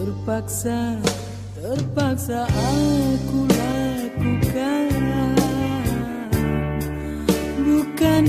Terpaksa, terpaksa aku lakukan. Bukan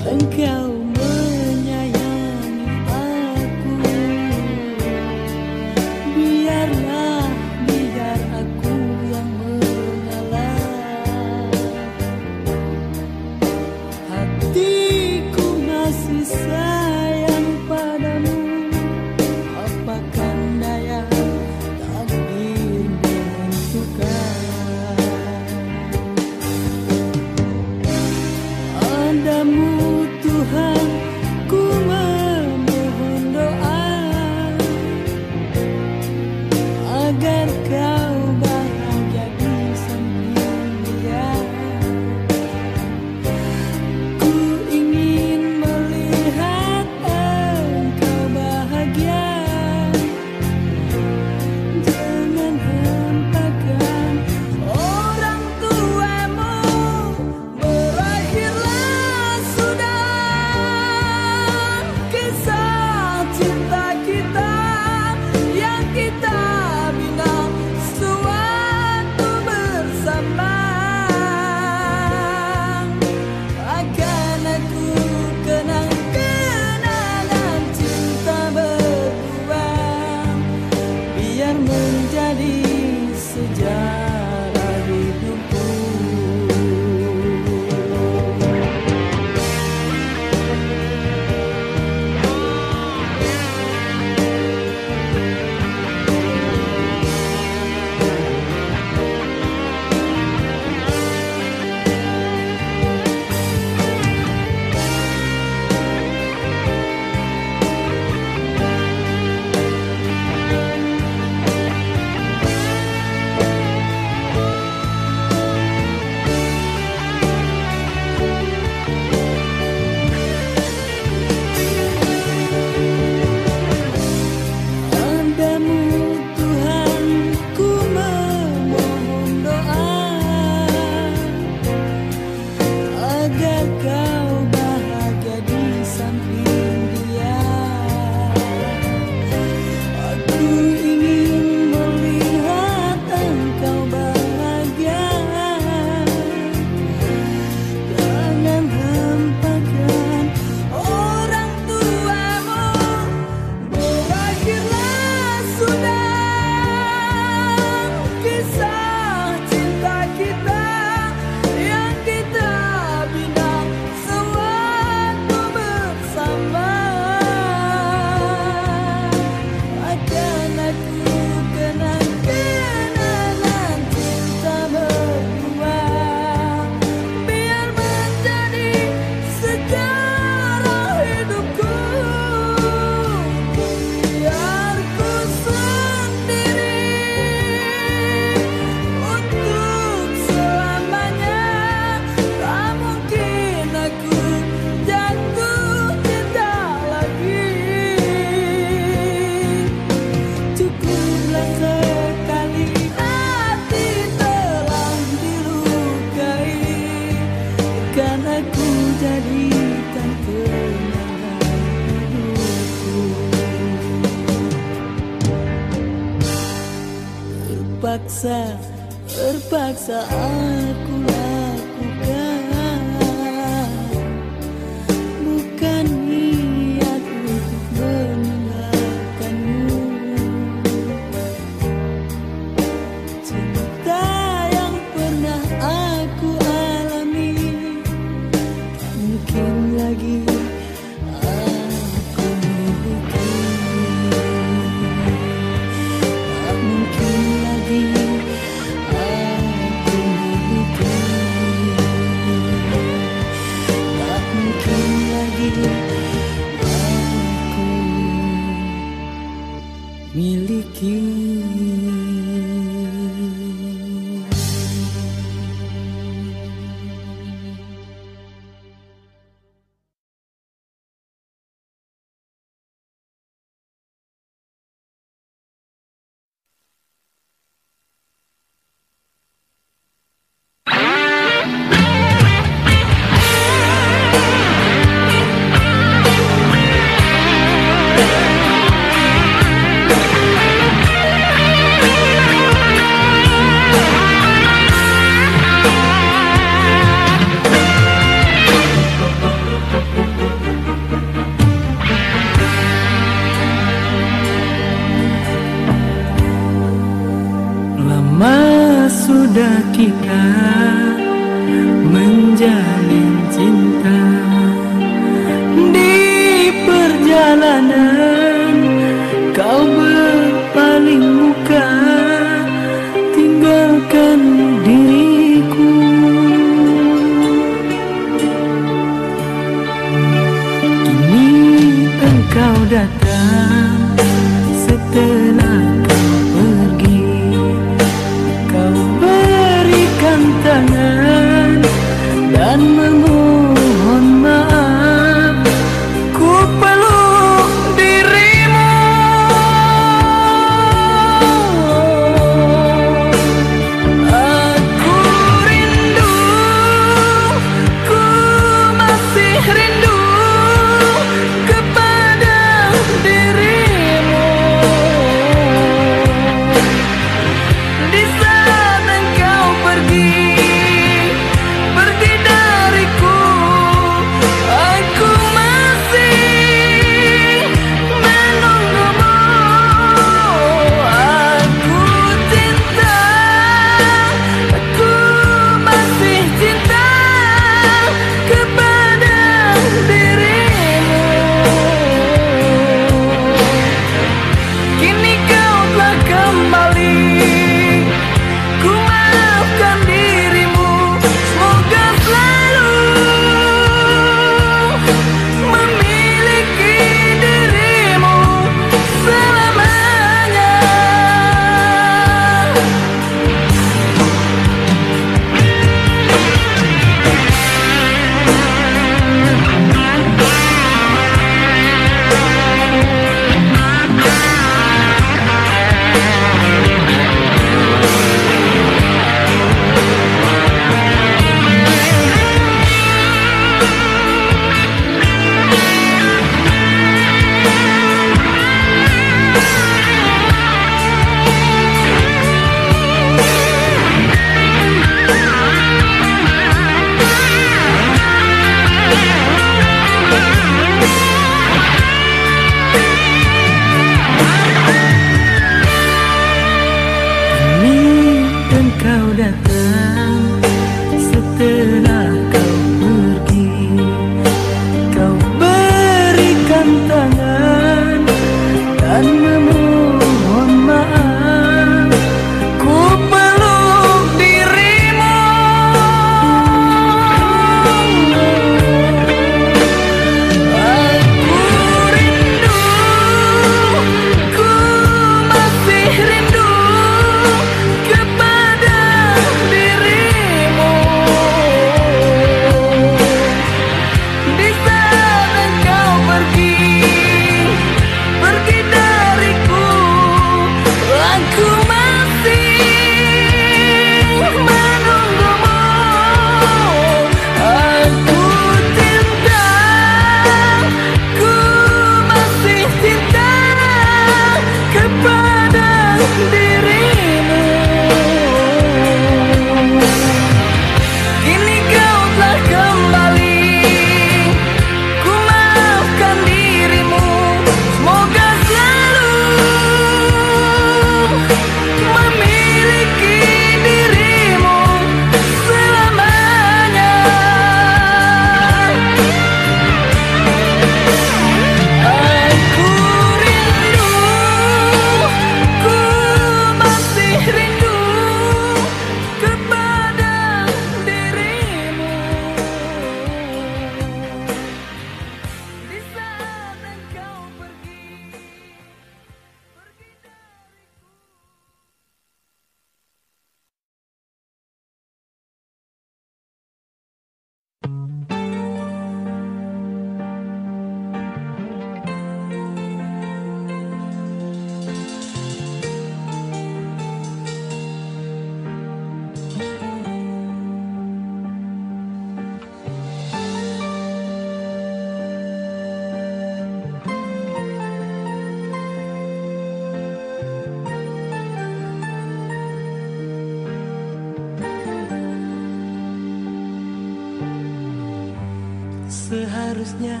Seharusnya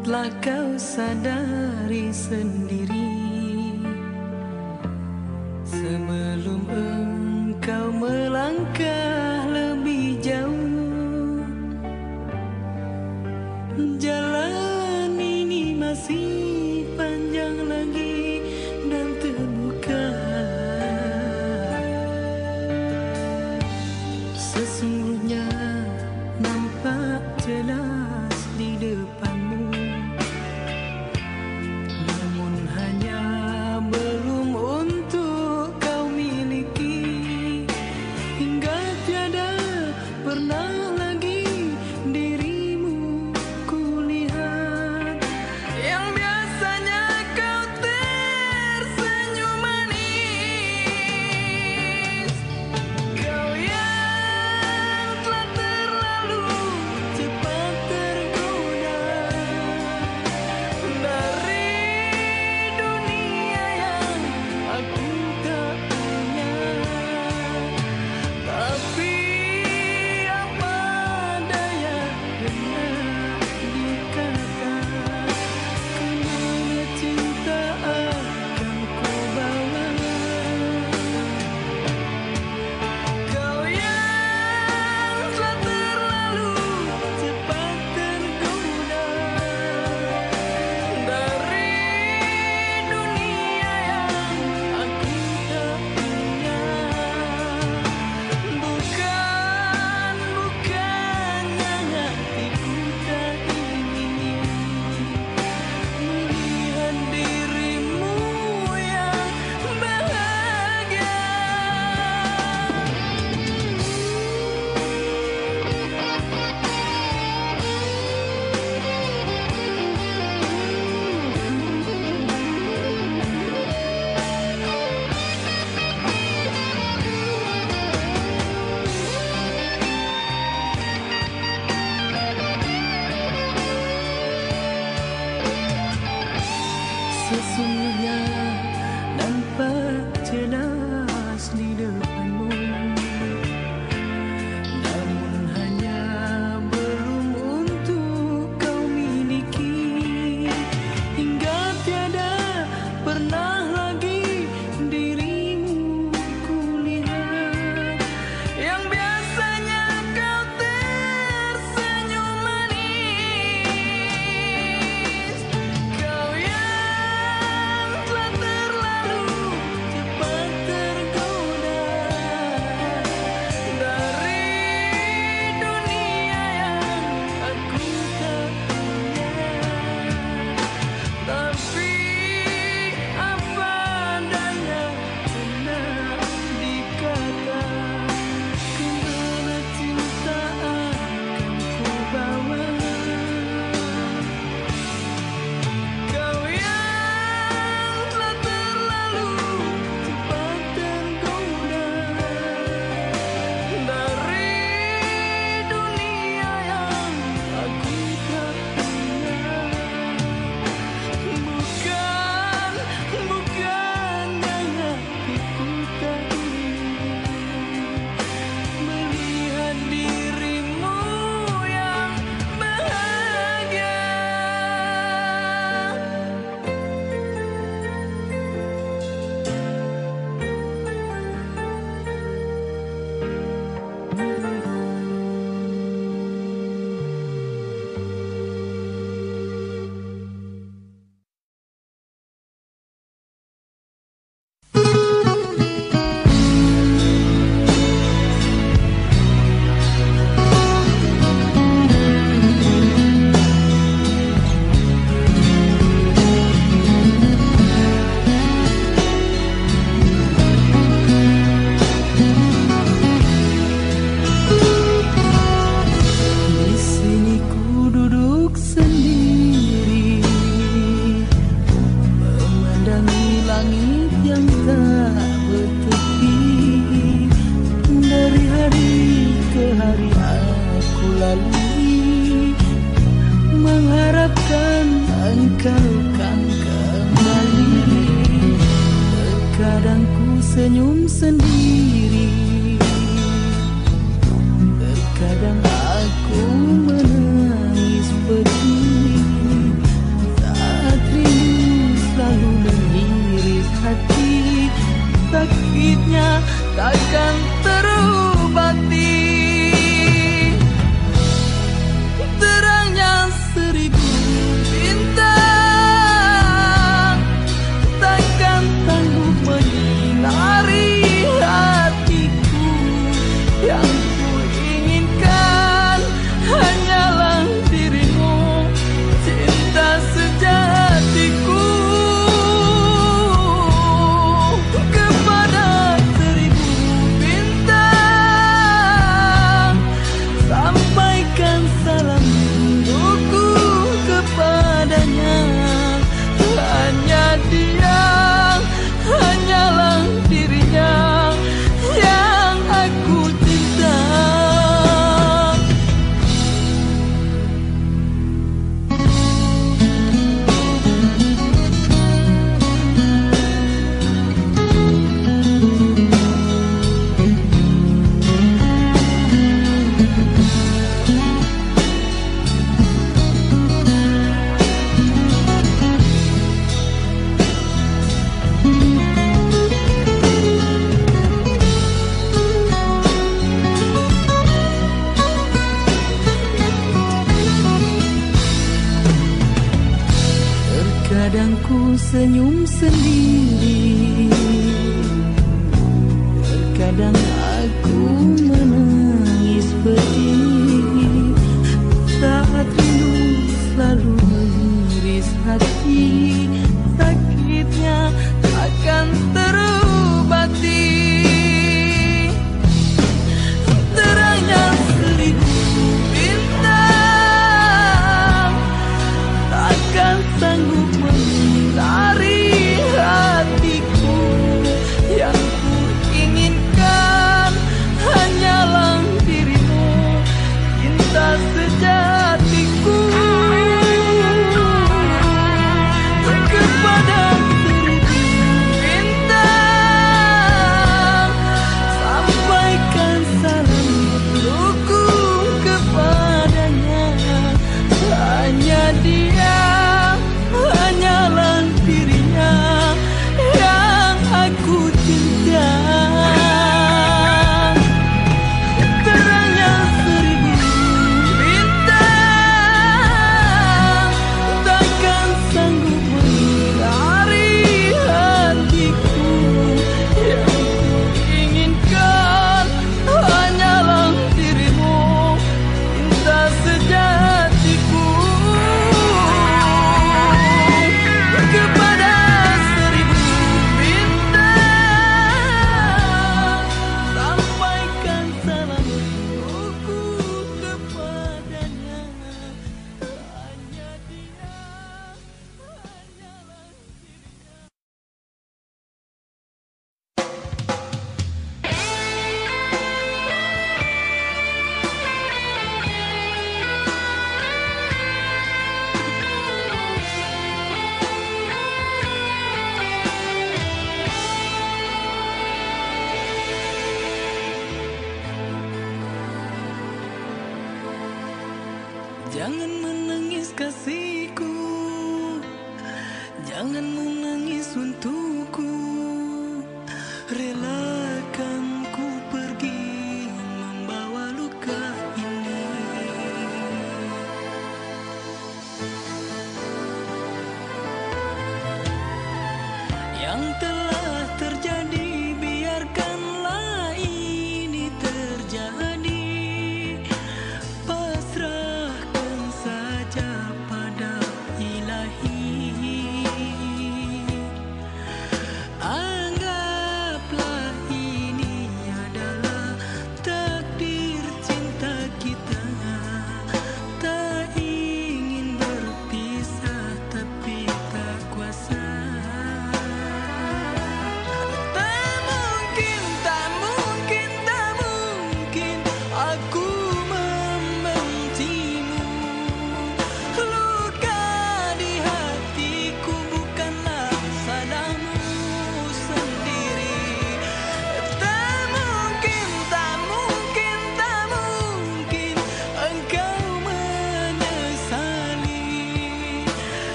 telah kau sadari sendiri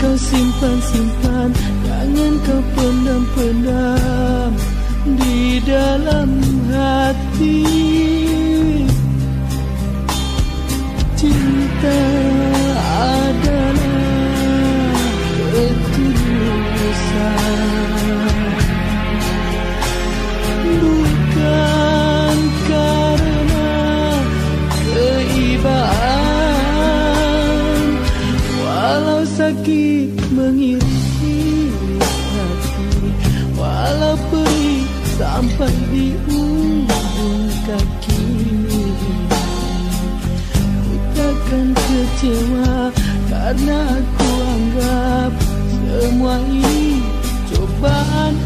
kau simpan-simpan Kangen kau pendam-pendam Di dalam hati. Cinta adalah ketulusan pergi ujung kaki. Aku takkan kecewa Karena aku anggap Semua ini cobaan.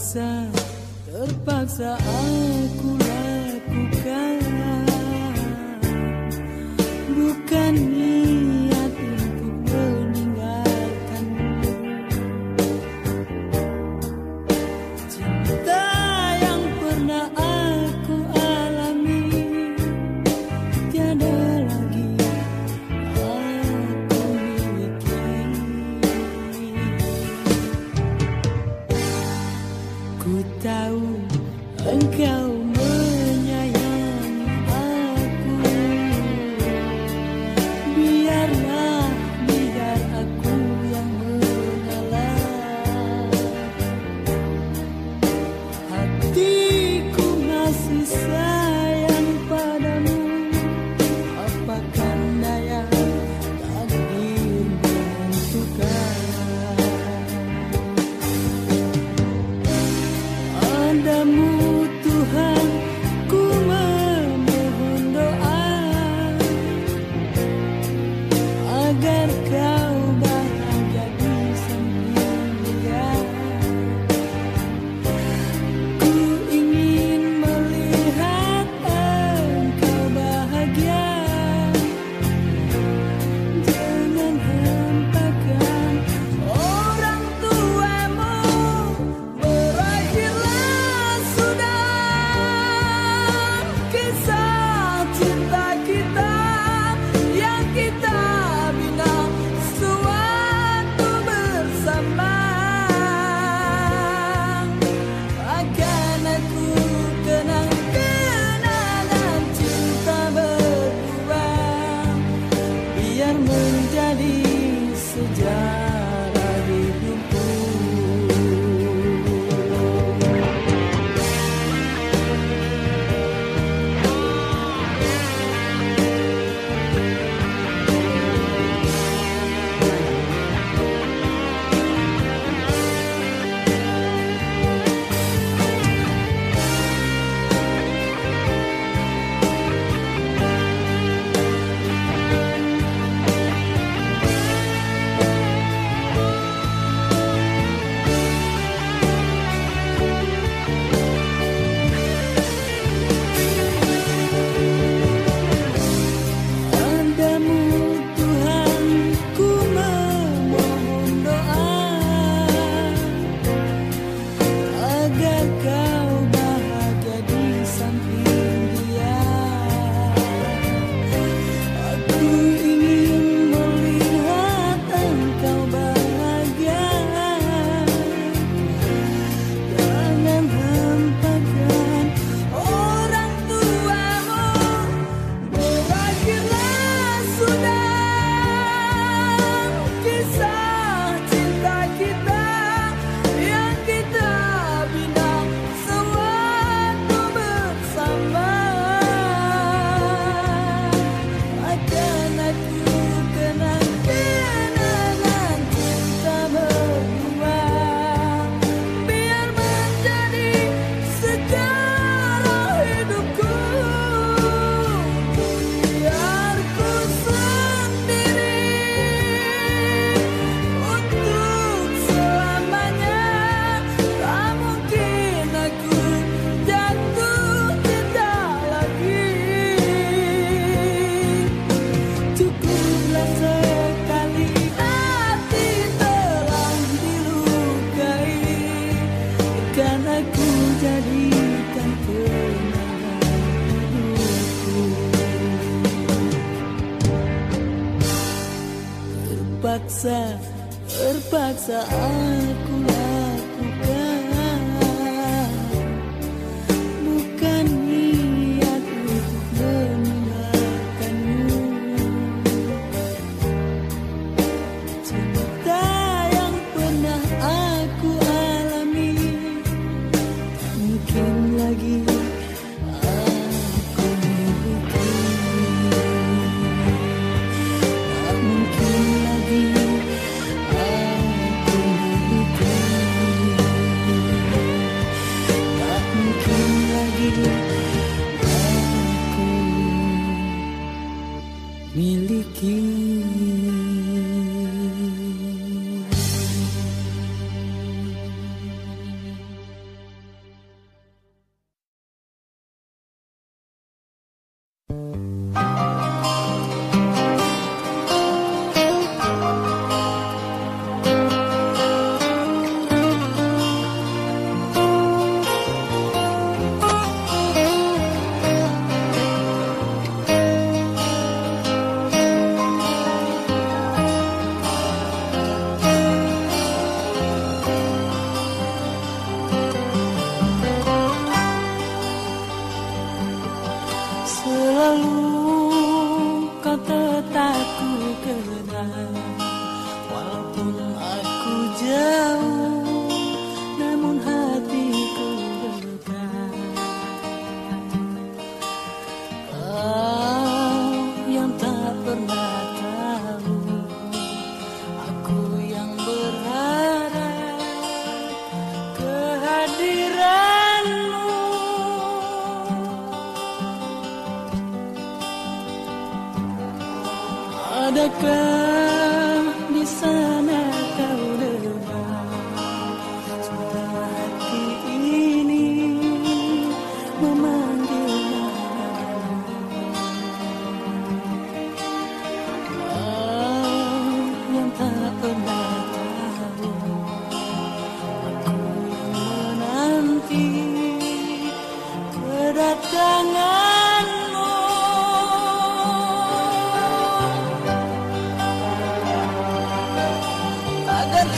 Terpaksa, terpaksa aku lakukan. Bukan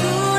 tú.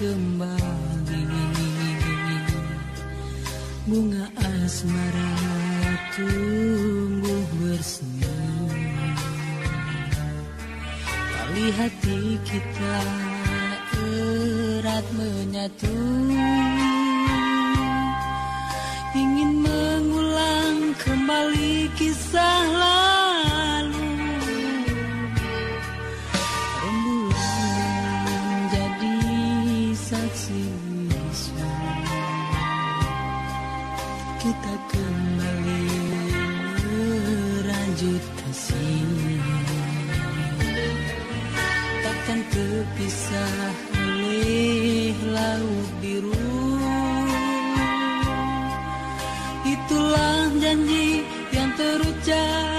welcome Itulah janji yang terucap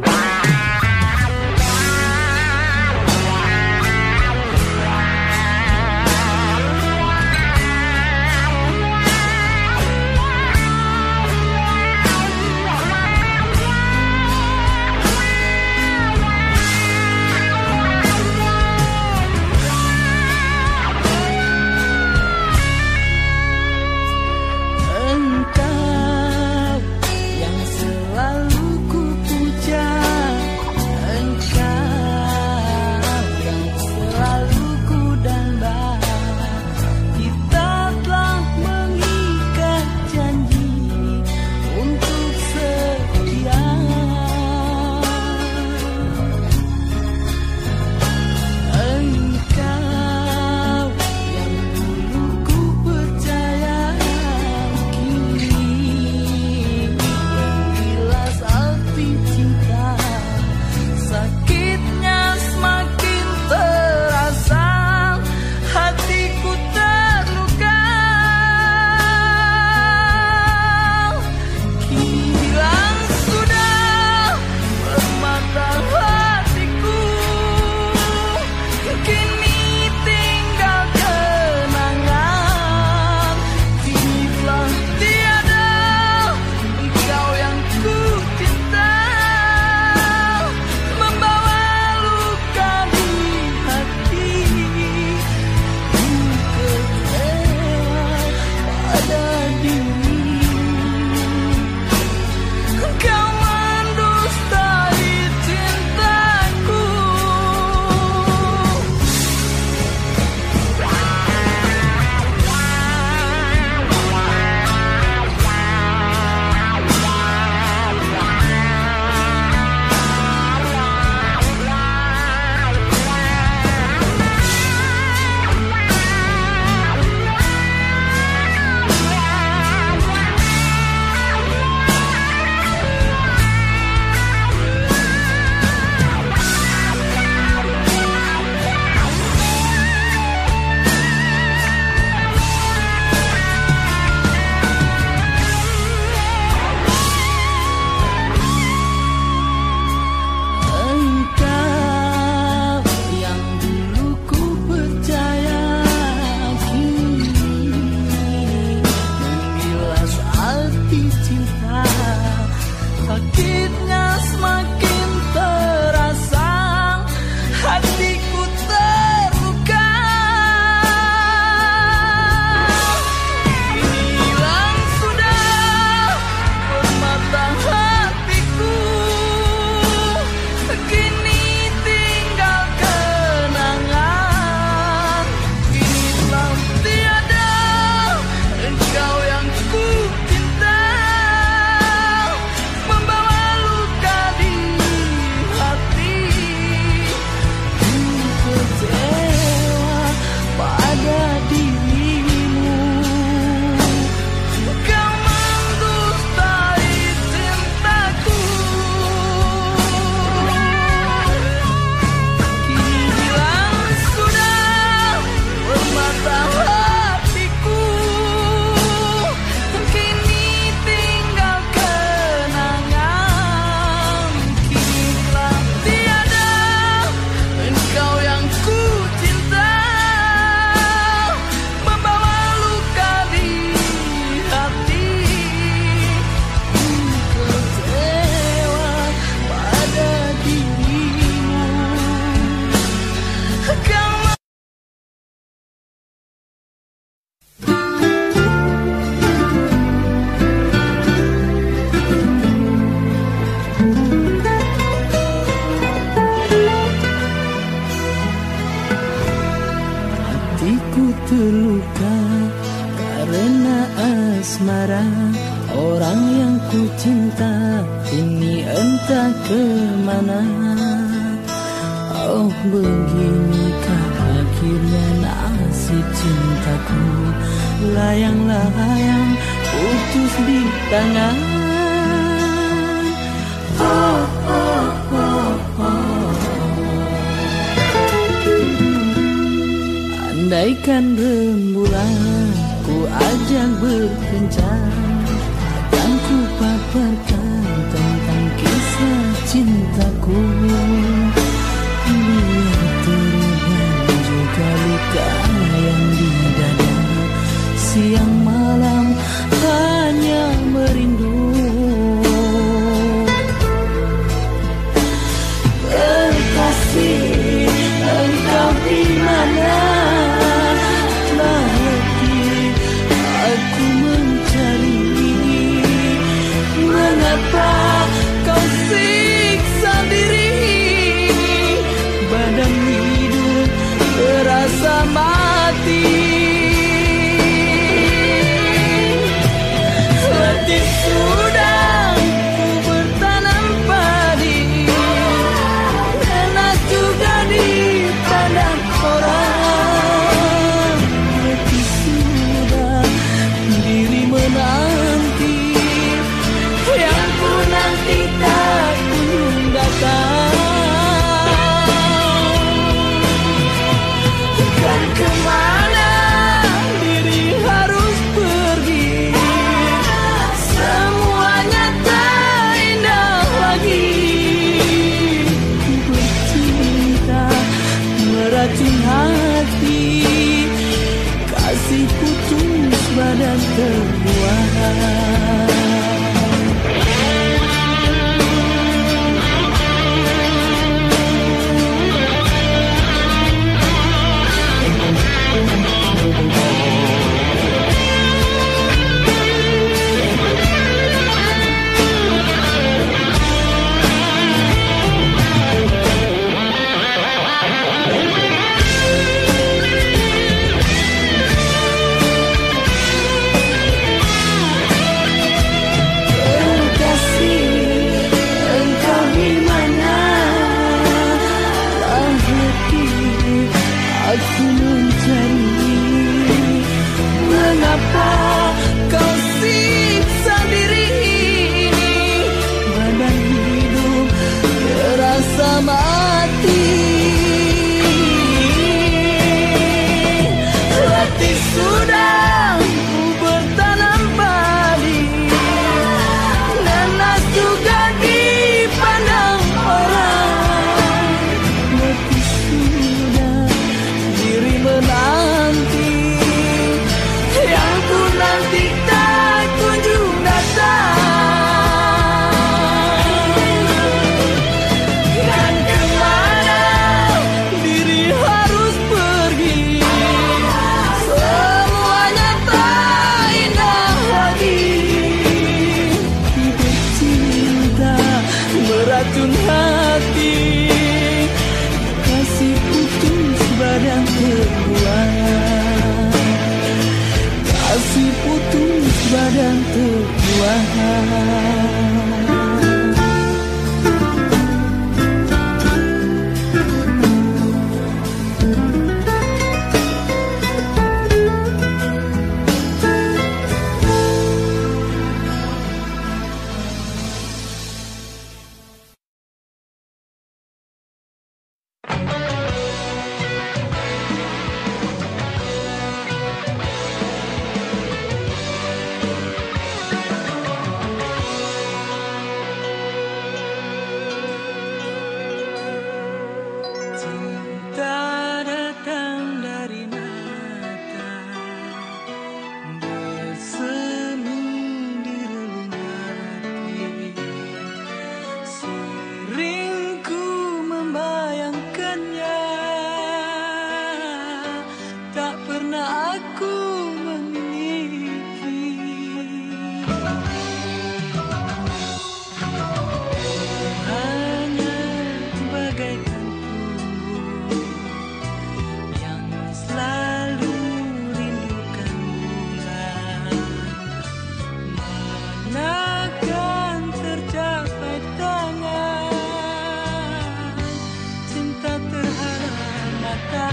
Bye.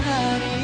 hari.